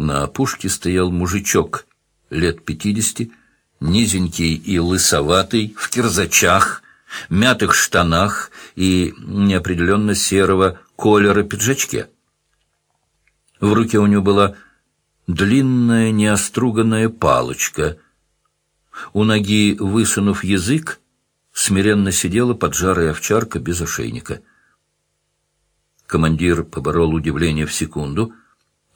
На опушке стоял мужичок лет пятидесяти, низенький и лысоватый, в кирзачах, мятых штанах и неопределенно серого колера пиджачке. В руке у него была длинная неоструганная палочка. У ноги, высунув язык, смиренно сидела поджарая овчарка без ошейника. Командир поборол удивление в секунду.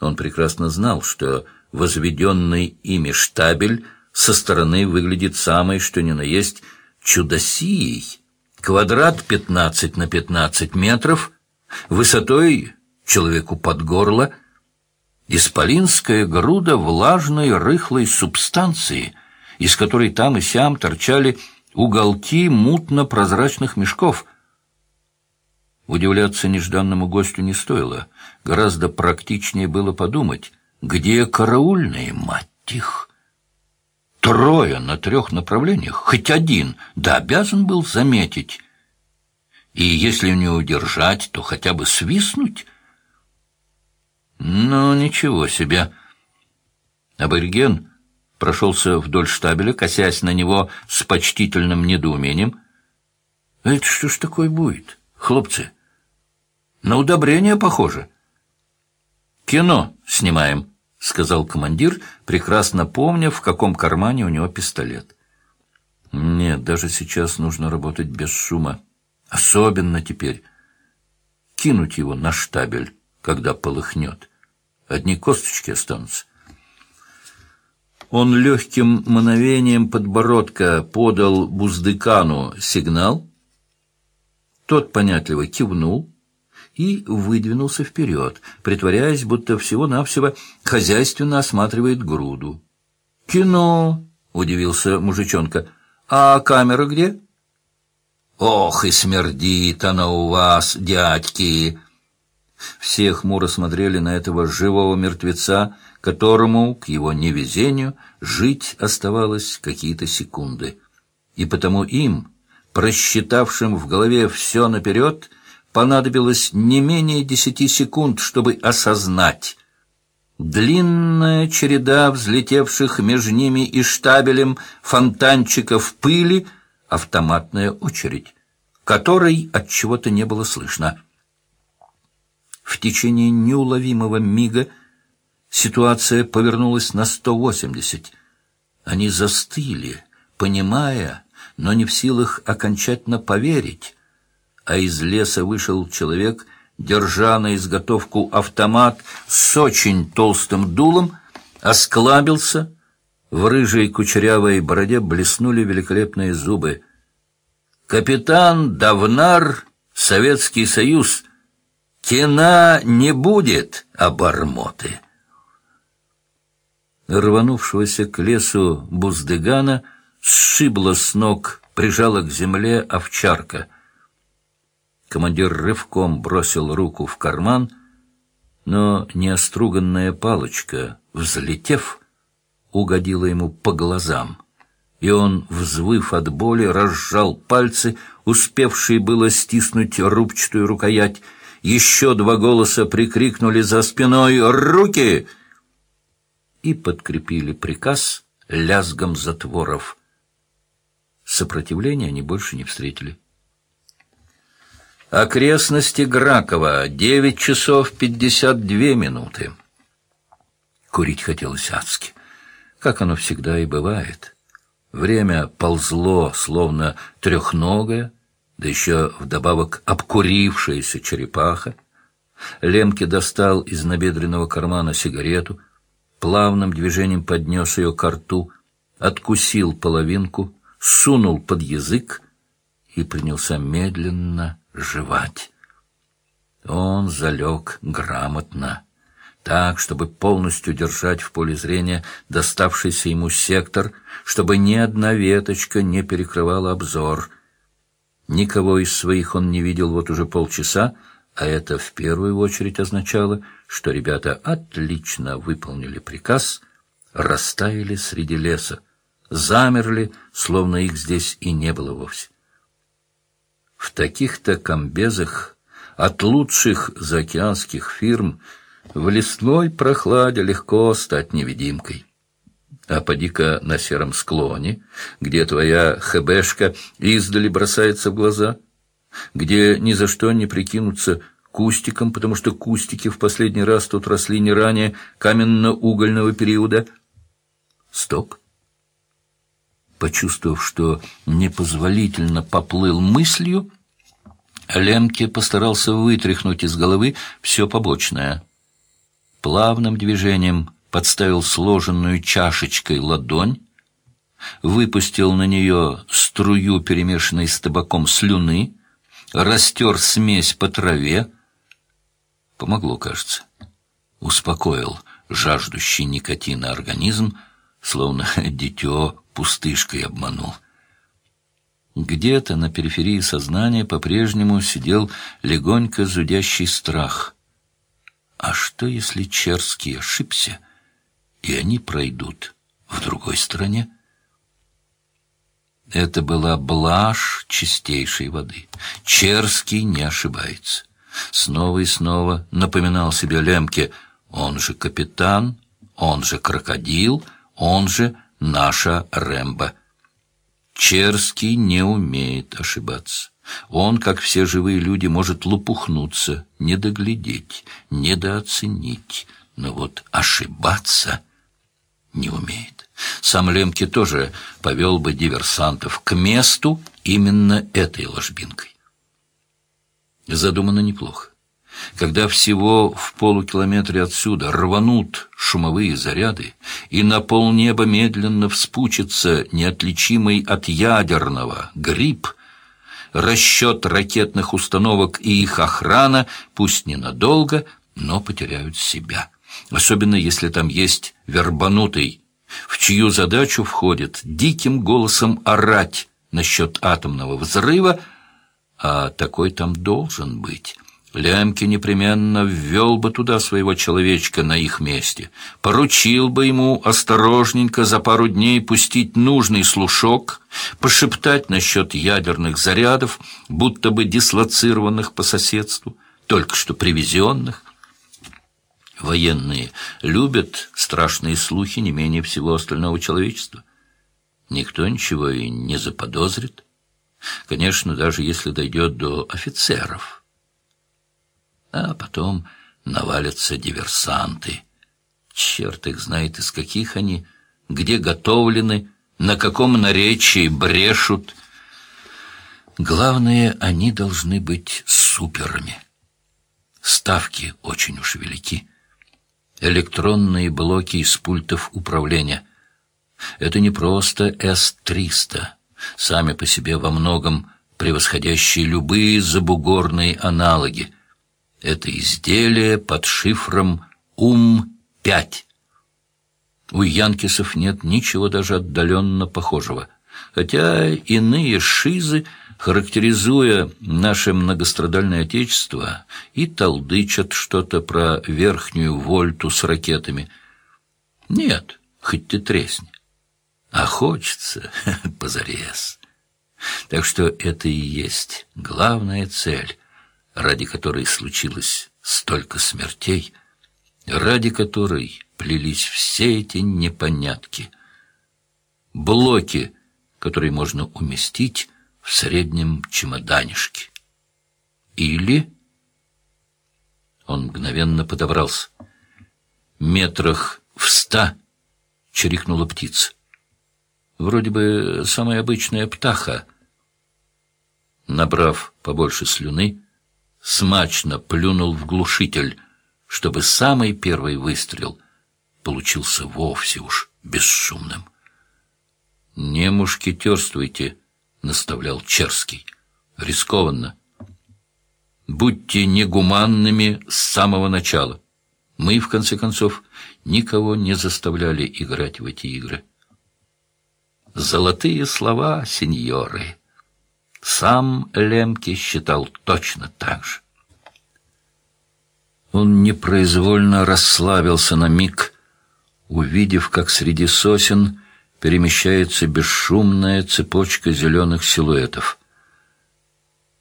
Он прекрасно знал, что возведенный ими штабель со стороны выглядит самой, что ни на есть, чудосией. Квадрат 15 на 15 метров, высотой человеку под горло, исполинская груда влажной рыхлой субстанции, из которой там и сям торчали уголки мутно-прозрачных мешков. Удивляться нежданному гостю не стоило. Гораздо практичнее было подумать, где караульные, мать их? Трое на трех направлениях, хоть один, да обязан был заметить. И если не удержать, то хотя бы свистнуть. Ну, ничего себе. Абориген прошелся вдоль штабеля, косясь на него с почтительным недоумением. «Это что ж такое будет, хлопцы? На удобрение похоже». «Кино снимаем», — сказал командир, прекрасно помня, в каком кармане у него пистолет. «Нет, даже сейчас нужно работать без шума. Особенно теперь. Кинуть его на штабель, когда полыхнет. Одни косточки останутся». Он легким мановением подбородка подал Буздыкану сигнал. Тот понятливо кивнул и выдвинулся вперед, притворяясь, будто всего-навсего хозяйственно осматривает груду. «Кино!» — удивился мужичонка. «А камера где?» «Ох, и смердит она у вас, дядьки!» Все хмуро смотрели на этого живого мертвеца, которому, к его невезению, жить оставалось какие-то секунды. И потому им, просчитавшим в голове все наперед, понадобилось не менее десяти секунд, чтобы осознать. Длинная череда взлетевших между ними и штабелем фонтанчиков пыли, автоматная очередь, которой от чего-то не было слышно. В течение неуловимого мига Ситуация повернулась на 180. Они застыли, понимая, но не в силах окончательно поверить. А из леса вышел человек, держа на изготовку автомат с очень толстым дулом, осклабился, в рыжей кучерявой бороде блеснули великолепные зубы. «Капитан Давнар, Советский Союз, кино не будет, обормоты!» рванувшегося к лесу Буздыгана сшибла с ног, прижала к земле овчарка. Командир рывком бросил руку в карман, но неоструганная палочка, взлетев, угодила ему по глазам, и он, взвыв от боли, разжал пальцы, успевшие было стиснуть рубчатую рукоять. Еще два голоса прикрикнули за спиной «Руки!» и подкрепили приказ лязгом затворов. Сопротивления они больше не встретили. Окрестности Гракова. Девять часов пятьдесят две минуты. Курить хотелось адски, как оно всегда и бывает. Время ползло, словно трехногое, да еще вдобавок обкурившаяся черепаха. Лемке достал из набедренного кармана сигарету — плавным движением поднес ее к рту, откусил половинку, сунул под язык и принялся медленно жевать. Он залег грамотно, так, чтобы полностью держать в поле зрения доставшийся ему сектор, чтобы ни одна веточка не перекрывала обзор. Никого из своих он не видел вот уже полчаса, а это в первую очередь означало, что ребята отлично выполнили приказ, растаяли среди леса, замерли, словно их здесь и не было вовсе. В таких-то комбезах от лучших заокеанских фирм В лесной прохладе легко стать невидимкой. А поди-ка на сером склоне, где твоя хэбешка издали бросается в глаза, где ни за что не прикинуться кустиком, потому что кустики в последний раз тут росли не ранее каменно-угольного периода. Стоп. Почувствовав, что непозволительно поплыл мыслью, Лемке постарался вытряхнуть из головы все побочное. Плавным движением подставил сложенную чашечкой ладонь, выпустил на нее струю, перемешанной с табаком слюны, растер смесь по траве. Помогло, кажется. Успокоил жаждущий никотина организм, словно дитё пустышкой обманул. Где-то на периферии сознания по-прежнему сидел легонько зудящий страх. А что, если Черский ошибся, и они пройдут в другой стране? Это была блажь чистейшей воды. Черский не ошибается. Снова и снова напоминал себе Лемке, он же капитан, он же крокодил, он же наша Рэмбо. Черский не умеет ошибаться. Он, как все живые люди, может лопухнуться, недоглядеть, недооценить, но вот ошибаться не умеет. Сам Лемке тоже повел бы диверсантов к месту именно этой ложбинкой. Задумано неплохо. Когда всего в полукилометре отсюда рванут шумовые заряды, и на полнеба медленно вспучится неотличимый от ядерного гриб, расчет ракетных установок и их охрана, пусть ненадолго, но потеряют себя. Особенно если там есть вербанутый, в чью задачу входит диким голосом орать насчет атомного взрыва, а такой там должен быть Лямки непременно ввел бы туда своего человечка на их месте, поручил бы ему осторожненько за пару дней пустить нужный слушок, пошептать насчет ядерных зарядов, будто бы дислоцированных по соседству, только что привезенных. Военные любят страшные слухи не менее всего остального человечества. Никто ничего и не заподозрит. Конечно, даже если дойдет до офицеров – а потом навалятся диверсанты. Черт их знает, из каких они, где готовлены, на каком наречии брешут. Главное, они должны быть суперами. Ставки очень уж велики. Электронные блоки из пультов управления. Это не просто С-300, сами по себе во многом превосходящие любые забугорные аналоги — это изделие под шифром УМ-5. У янкисов нет ничего даже отдаленно похожего, хотя иные шизы, характеризуя наше многострадальное отечество, и толдычат что-то про верхнюю вольту с ракетами. Нет, хоть ты тресни. А хочется позарез. Так что это и есть главная цель ради которой случилось столько смертей, ради которой плелись все эти непонятки. Блоки, которые можно уместить в среднем чемоданишке. Или... Он мгновенно подобрался. Метрах в ста чирикнула птица. Вроде бы самая обычная птаха. Набрав побольше слюны, смачно плюнул в глушитель, чтобы самый первый выстрел получился вовсе уж бесшумным. «Не мушкетерствуйте», — наставлял Черский. «Рискованно. Будьте негуманными с самого начала. Мы, в конце концов, никого не заставляли играть в эти игры». «Золотые слова, сеньоры!» Сам Лемке считал точно так же. Он непроизвольно расслабился на миг, увидев, как среди сосен перемещается бесшумная цепочка зеленых силуэтов.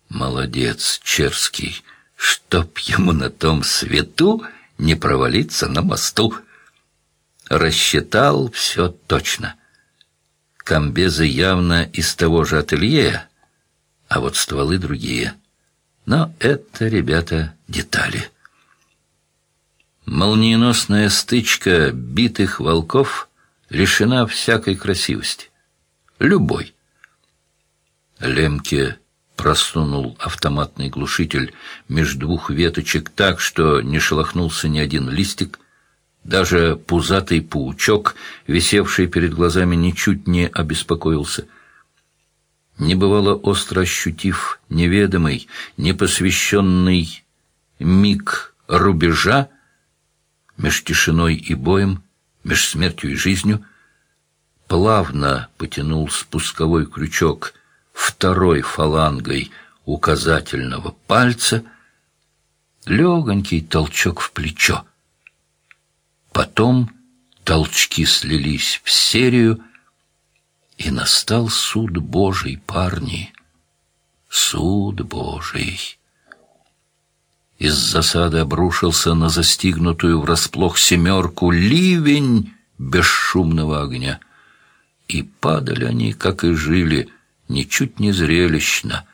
Молодец, Черский, чтоб ему на том свету не провалиться на мосту. Рассчитал все точно. Комбезы явно из того же ателье, а вот стволы другие. Но это, ребята, детали. Молниеносная стычка битых волков лишена всякой красивости. Любой. Лемке просунул автоматный глушитель между двух веточек так, что не шелохнулся ни один листик. Даже пузатый паучок, висевший перед глазами, ничуть не обеспокоился. Не бывало остро ощутив неведомый, непосвященный миг рубежа меж тишиной и боем, меж смертью и жизнью, плавно потянул спусковой крючок второй фалангой указательного пальца, легонький толчок в плечо. Потом толчки слились в серию, и настал суд Божий, парни, суд Божий. Из засады обрушился на застигнутую врасплох семерку ливень бесшумного огня. И падали они, как и жили, ничуть не зрелищно.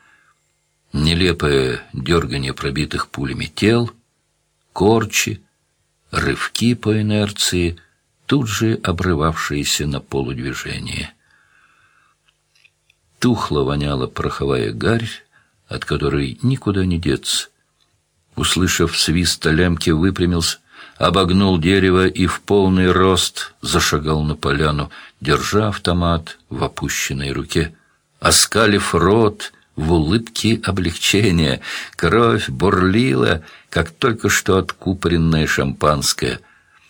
Нелепое дергание пробитых пулями тел, корчи, рывки по инерции, тут же обрывавшиеся на полудвижение. Тухло воняла пороховая гарь, от которой никуда не деться. Услышав свист лямки, выпрямился, обогнул дерево и в полный рост зашагал на поляну, держа автомат в опущенной руке. Оскалив рот в улыбке облегчения, кровь бурлила, как только что откупоренное шампанское.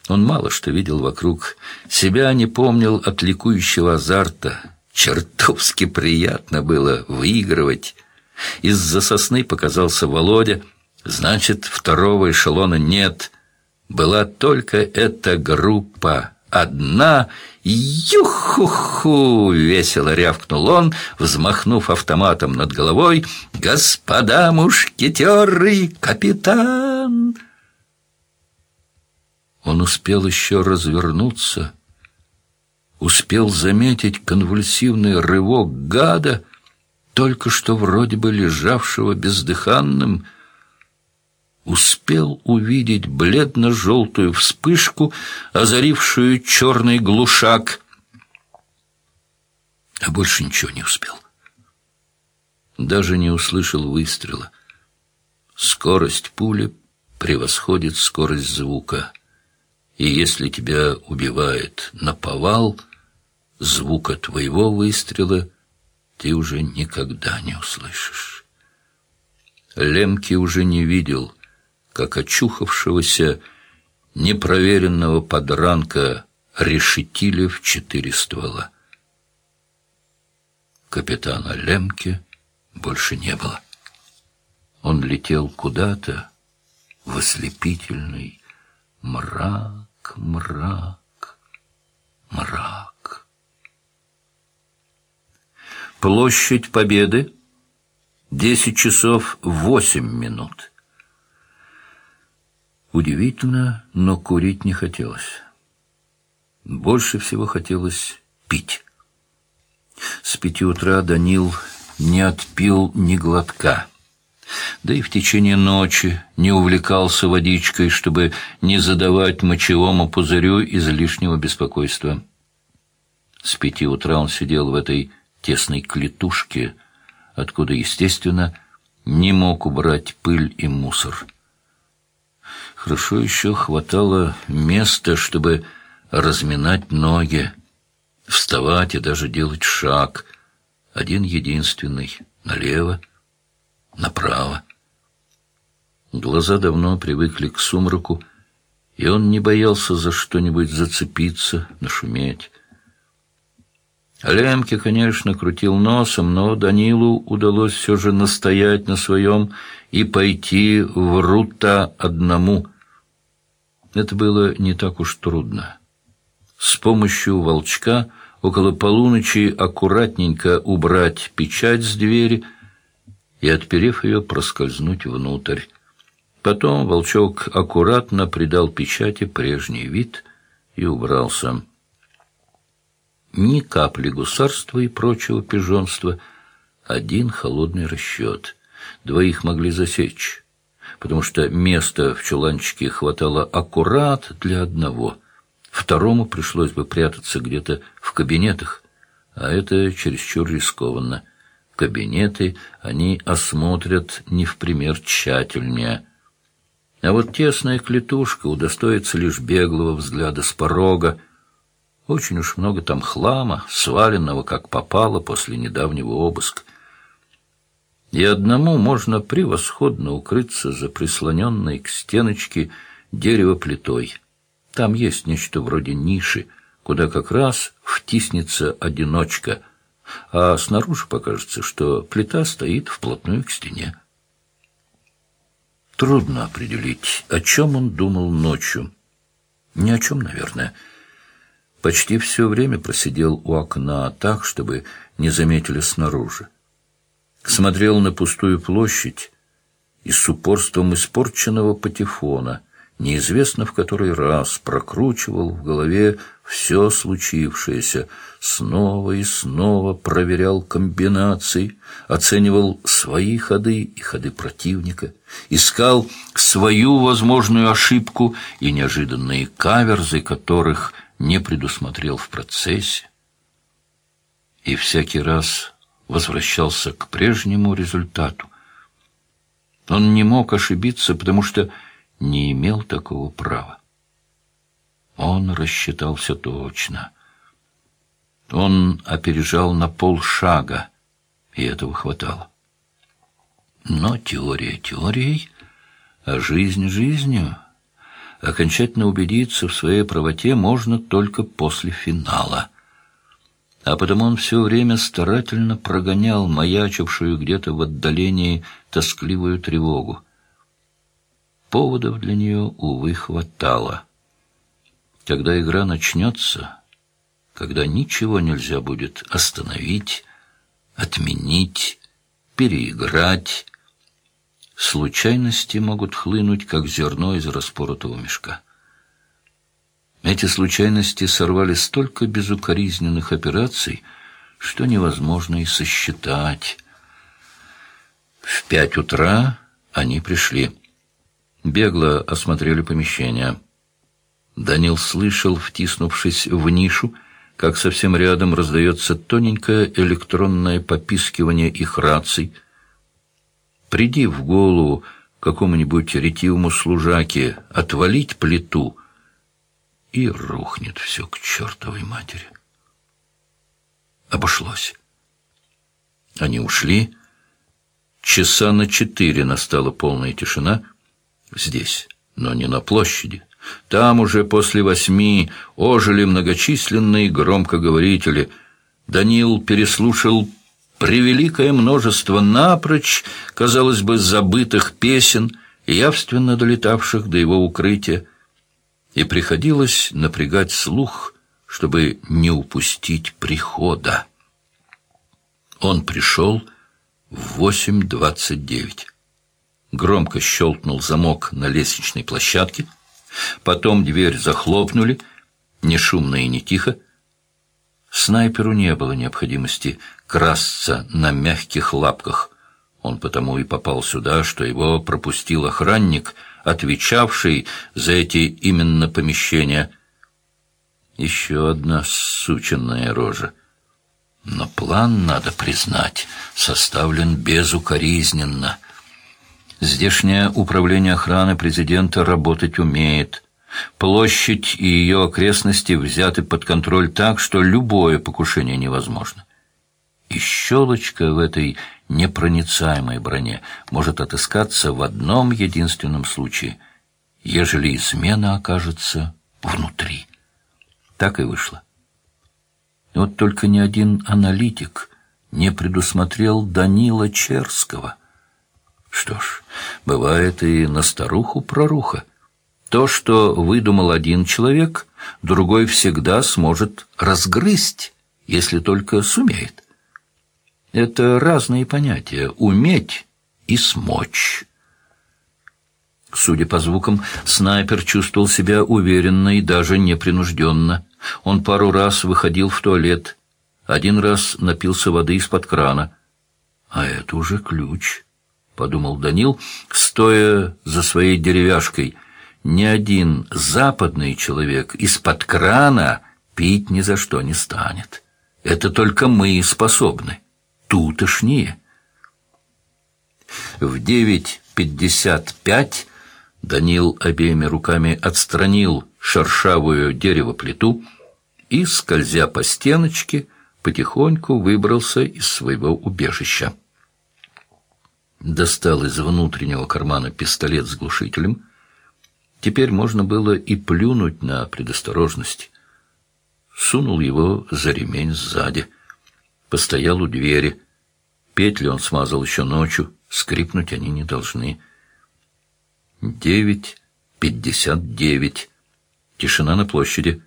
Он мало что видел вокруг, себя не помнил от ликующего азарта. Чертовски приятно было выигрывать. Из-за сосны показался Володя — Значит, второго эшелона нет. Была только эта группа. Одна. Юху-ху! Весело рявкнул он, взмахнув автоматом над головой. Господа мушкетеры, капитан! Он успел еще развернуться, успел заметить конвульсивный рывок гада, только что вроде бы лежавшего бездыханным, успел увидеть бледно-желтую вспышку, озарившую черный глушак, а больше ничего не успел. Даже не услышал выстрела. Скорость пули превосходит скорость звука, и если тебя убивает наповал, звука твоего выстрела ты уже никогда не услышишь. Лемки уже не видел — как очухавшегося, непроверенного подранка решетили в четыре ствола. Капитана Лемке больше не было. Он летел куда-то в ослепительный мрак, мрак, мрак. Площадь Победы. Десять часов восемь минут. Удивительно, но курить не хотелось. Больше всего хотелось пить. С пяти утра Данил не отпил ни глотка. Да и в течение ночи не увлекался водичкой, чтобы не задавать мочевому пузырю излишнего беспокойства. С пяти утра он сидел в этой тесной клетушке, откуда, естественно, не мог убрать пыль и мусор. Хорошо еще хватало места, чтобы разминать ноги, вставать и даже делать шаг. Один единственный — налево, направо. Глаза давно привыкли к сумраку, и он не боялся за что-нибудь зацепиться, нашуметь. Лемке, конечно, крутил носом, но Данилу удалось все же настоять на своем и пойти в Рута одному. Это было не так уж трудно. С помощью волчка около полуночи аккуратненько убрать печать с двери и, отперев ее, проскользнуть внутрь. Потом волчок аккуратно придал печати прежний вид и убрался. Ни капли гусарства и прочего пижонства, один холодный расчет. Двоих могли засечь, потому что места в чуланчике хватало аккурат для одного. Второму пришлось бы прятаться где-то в кабинетах, а это чересчур рискованно. Кабинеты они осмотрят не в пример тщательнее — а вот тесная клетушка удостоится лишь беглого взгляда с порога. Очень уж много там хлама, сваленного как попало после недавнего обыска. И одному можно превосходно укрыться за прислоненной к стеночке дерево плитой. Там есть нечто вроде ниши, куда как раз втиснется одиночка, а снаружи покажется, что плита стоит вплотную к стене. Трудно определить, о чем он думал ночью. Ни о чем, наверное. Почти все время просидел у окна так, чтобы не заметили снаружи. Смотрел на пустую площадь и с упорством испорченного патефона, неизвестно в который раз, прокручивал в голове все случившееся, снова и снова проверял комбинации, оценивал свои ходы и ходы противника, искал свою возможную ошибку и неожиданные каверзы, которых не предусмотрел в процессе. И всякий раз возвращался к прежнему результату. Он не мог ошибиться, потому что не имел такого права. Он рассчитал все точно. Он опережал на полшага, и этого хватало. Но теория теорией, а жизнь жизнью. Окончательно убедиться в своей правоте можно только после финала. А потому он все время старательно прогонял маячившую где-то в отдалении тоскливую тревогу. Поводов для нее, увы, хватало. Когда игра начнется, когда ничего нельзя будет остановить, отменить, переиграть, случайности могут хлынуть, как зерно из распоротого мешка. Эти случайности сорвали столько безукоризненных операций, что невозможно и сосчитать. В пять утра они пришли. Бегло осмотрели помещение. Данил слышал, втиснувшись в нишу, как совсем рядом раздается тоненькое электронное попискивание их раций. Приди в голову какому-нибудь ретивому служаке отвалить плиту, и рухнет все к чертовой матери. Обошлось. Они ушли. Часа на четыре настала полная тишина. Здесь, но не на площади. Там уже после восьми ожили многочисленные громкоговорители. Данил переслушал превеликое множество напрочь, казалось бы, забытых песен, явственно долетавших до его укрытия, и приходилось напрягать слух, чтобы не упустить прихода. Он пришел в восемь двадцать девять. Громко щелкнул замок на лестничной площадке — Потом дверь захлопнули, не шумно и не тихо. Снайперу не было необходимости красться на мягких лапках. Он потому и попал сюда, что его пропустил охранник, отвечавший за эти именно помещения. Еще одна сученная рожа. Но план, надо признать, составлен безукоризненно — Здешнее управление охраны президента работать умеет. Площадь и ее окрестности взяты под контроль так, что любое покушение невозможно. И щелочка в этой непроницаемой броне может отыскаться в одном единственном случае, ежели измена окажется внутри. Так и вышло. Вот только ни один аналитик не предусмотрел Данила Черского. Что ж, бывает и на старуху проруха. То, что выдумал один человек, другой всегда сможет разгрызть, если только сумеет. Это разные понятия — уметь и смочь. Судя по звукам, снайпер чувствовал себя уверенно и даже непринужденно. Он пару раз выходил в туалет, один раз напился воды из-под крана. «А это уже ключ», — подумал Данил, стоя за своей деревяшкой. «Ни один западный человек из-под крана пить ни за что не станет. Это только мы способны, тутошние». В девять пятьдесят пять Данил обеими руками отстранил шершавую деревоплиту и, скользя по стеночке, потихоньку выбрался из своего убежища. Достал из внутреннего кармана пистолет с глушителем. Теперь можно было и плюнуть на предосторожность. Сунул его за ремень сзади. Постоял у двери. Петли он смазал еще ночью, скрипнуть они не должны. Девять пятьдесят девять. Тишина на площади.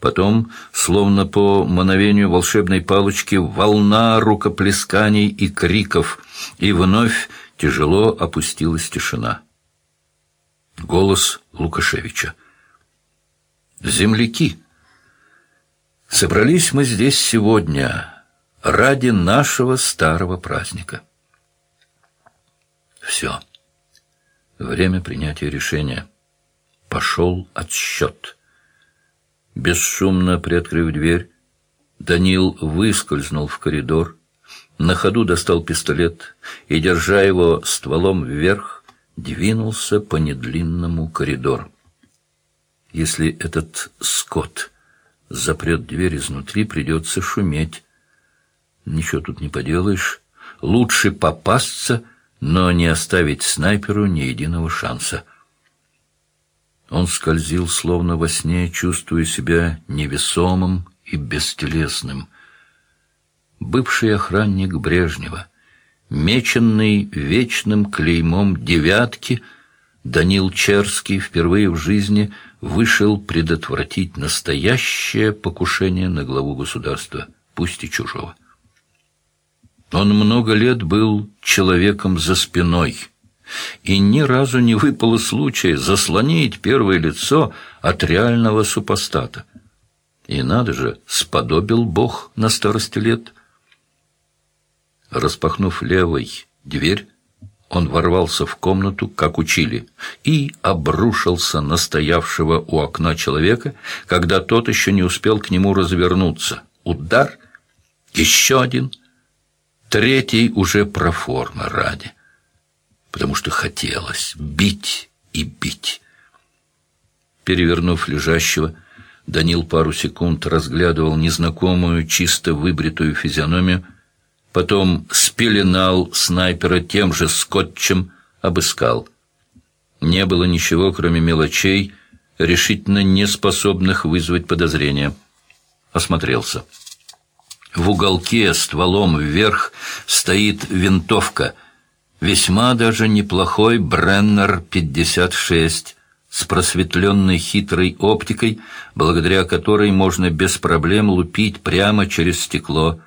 Потом, словно по мановению волшебной палочки, волна рукоплесканий и криков, и вновь тяжело опустилась тишина. Голос Лукашевича. «Земляки! Собрались мы здесь сегодня ради нашего старого праздника». Все. Время принятия решения. Пошел отсчет. Бесшумно приоткрыв дверь, Данил выскользнул в коридор, на ходу достал пистолет и, держа его стволом вверх, двинулся по недлинному коридору. Если этот скот запрет дверь изнутри, придется шуметь. Ничего тут не поделаешь. Лучше попасться, но не оставить снайперу ни единого шанса. Он скользил, словно во сне, чувствуя себя невесомым и бестелесным. Бывший охранник Брежнева, меченный вечным клеймом девятки, Данил Черский впервые в жизни вышел предотвратить настоящее покушение на главу государства, пусть и чужого. Он много лет был человеком за спиной — и ни разу не выпало случая заслонить первое лицо от реального супостата. И надо же, сподобил Бог на старости лет. Распахнув левой дверь, он ворвался в комнату, как учили, и обрушился на стоявшего у окна человека, когда тот еще не успел к нему развернуться. Удар, еще один, третий уже про формы ради потому что хотелось бить и бить. Перевернув лежащего, Данил пару секунд разглядывал незнакомую, чисто выбритую физиономию, потом спеленал снайпера тем же скотчем, обыскал. Не было ничего, кроме мелочей, решительно неспособных вызвать подозрения. Осмотрелся. В уголке стволом вверх стоит винтовка — Весьма даже неплохой Бреннер-56 с просветленной хитрой оптикой, благодаря которой можно без проблем лупить прямо через стекло.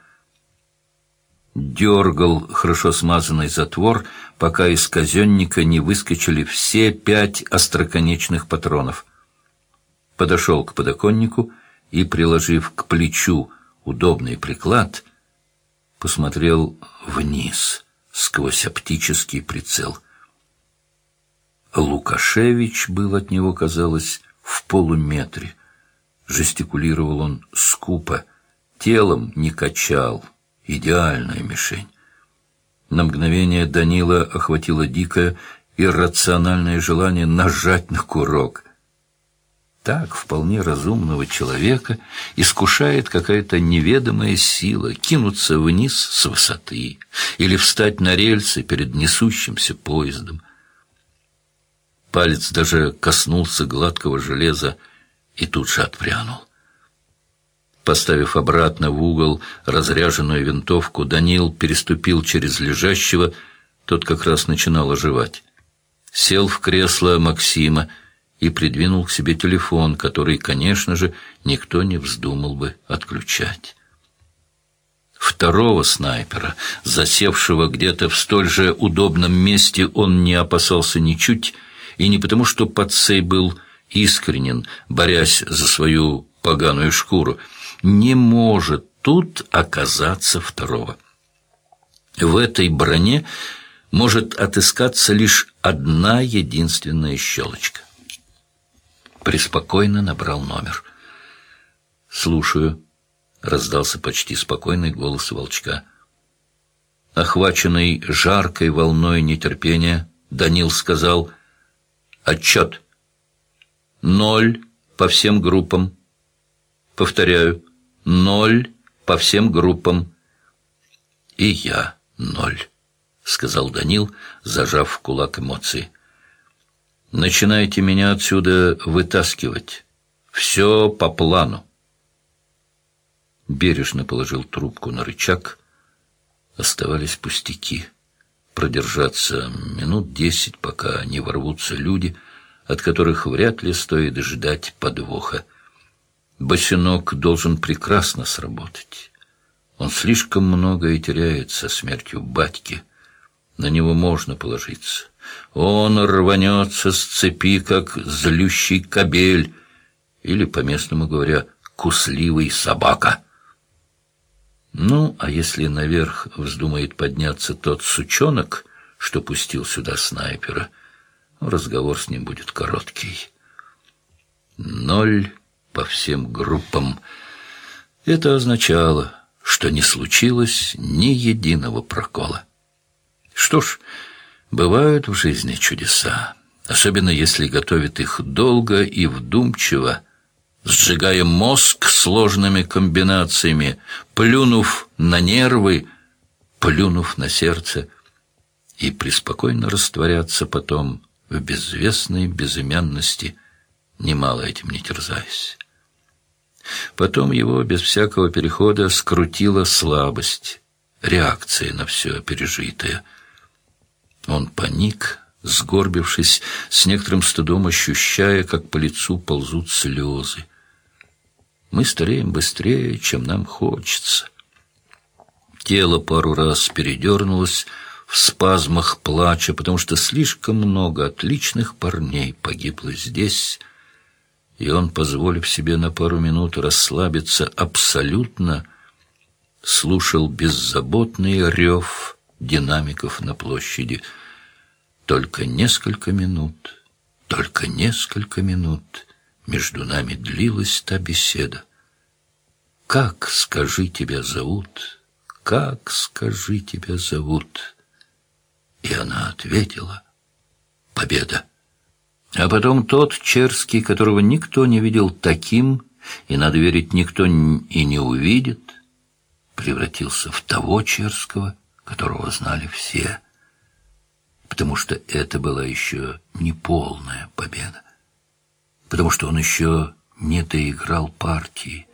Дергал хорошо смазанный затвор, пока из казенника не выскочили все пять остроконечных патронов. Подошел к подоконнику и, приложив к плечу удобный приклад, посмотрел вниз — сквозь оптический прицел. Лукашевич был от него, казалось, в полуметре. Жестикулировал он скупо, телом не качал. Идеальная мишень. На мгновение Данила охватило дикое, иррациональное желание нажать на курок так вполне разумного человека искушает какая-то неведомая сила кинуться вниз с высоты или встать на рельсы перед несущимся поездом. Палец даже коснулся гладкого железа и тут же отпрянул. Поставив обратно в угол разряженную винтовку, Данил переступил через лежащего, тот как раз начинал оживать. Сел в кресло Максима, и придвинул к себе телефон, который, конечно же, никто не вздумал бы отключать. Второго снайпера, засевшего где-то в столь же удобном месте, он не опасался ничуть и не потому, что Пацей был искренен, борясь за свою поганую шкуру. Не может тут оказаться второго. В этой броне может отыскаться лишь одна единственная щелочка. Преспокойно набрал номер. «Слушаю», — раздался почти спокойный голос волчка. Охваченный жаркой волной нетерпения, Данил сказал «Отчет. Ноль по всем группам. Повторяю, ноль по всем группам. И я ноль». — сказал Данил, зажав в кулак эмоции. «Начинайте меня отсюда вытаскивать. Все по плану». Бережно положил трубку на рычаг. Оставались пустяки. Продержаться минут десять, пока не ворвутся люди, от которых вряд ли стоит ждать подвоха. Босинок должен прекрасно сработать. Он слишком многое теряет со смертью батьки — на него можно положиться. Он рванется с цепи, как злющий кобель, или, по-местному говоря, кусливый собака. Ну, а если наверх вздумает подняться тот сучонок, что пустил сюда снайпера, разговор с ним будет короткий. Ноль по всем группам. Это означало, что не случилось ни единого прокола. Что ж, бывают в жизни чудеса, особенно если готовят их долго и вдумчиво, сжигая мозг сложными комбинациями, плюнув на нервы, плюнув на сердце, и преспокойно растворяться потом в безвестной безымянности, немало этим не терзаясь. Потом его без всякого перехода скрутила слабость, реакция на все пережитое — он паник, сгорбившись, с некоторым стыдом ощущая, как по лицу ползут слезы. Мы стареем быстрее, чем нам хочется. Тело пару раз передернулось в спазмах плача, потому что слишком много отличных парней погибло здесь, и он, позволив себе на пару минут расслабиться абсолютно, слушал беззаботный рев динамиков на площади. Только несколько минут, только несколько минут между нами длилась та беседа. «Как, скажи, тебя зовут? Как, скажи, тебя зовут?» И она ответила «Победа». А потом тот Черский, которого никто не видел таким, и, надо верить, никто и не увидит, превратился в того Черского, которого знали все, потому что это была еще не полная победа, потому что он еще не доиграл партии.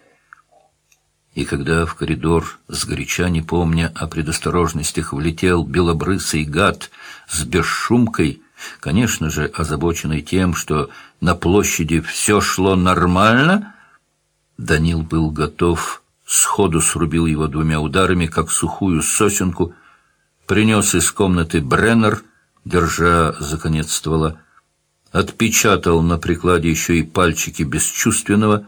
И когда в коридор, сгоряча не помня о предосторожностях, влетел белобрысый гад с бесшумкой, конечно же, озабоченный тем, что на площади все шло нормально, Данил был готов, сходу срубил его двумя ударами, как сухую сосенку, принес из комнаты Бреннер, держа за конец ствола, отпечатал на прикладе еще и пальчики бесчувственного.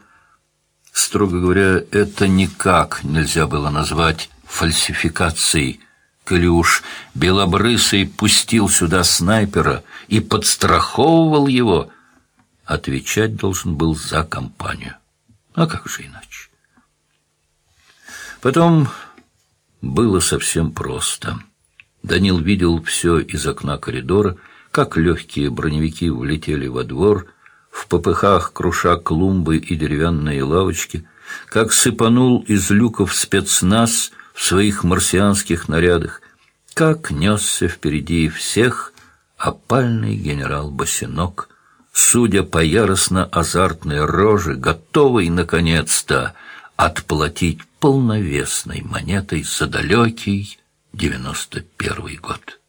Строго говоря, это никак нельзя было назвать фальсификацией. Уж Белобрысый пустил сюда снайпера и подстраховывал его, отвечать должен был за компанию. А как же иначе? Потом было совсем просто — Данил видел все из окна коридора, как легкие броневики влетели во двор, в попыхах круша клумбы и деревянные лавочки, как сыпанул из люков спецназ в своих марсианских нарядах, как несся впереди всех опальный генерал Босинок, судя по яростно-азартной роже, готовый, наконец-то, отплатить полновесной монетой за далекий девяносто первый год.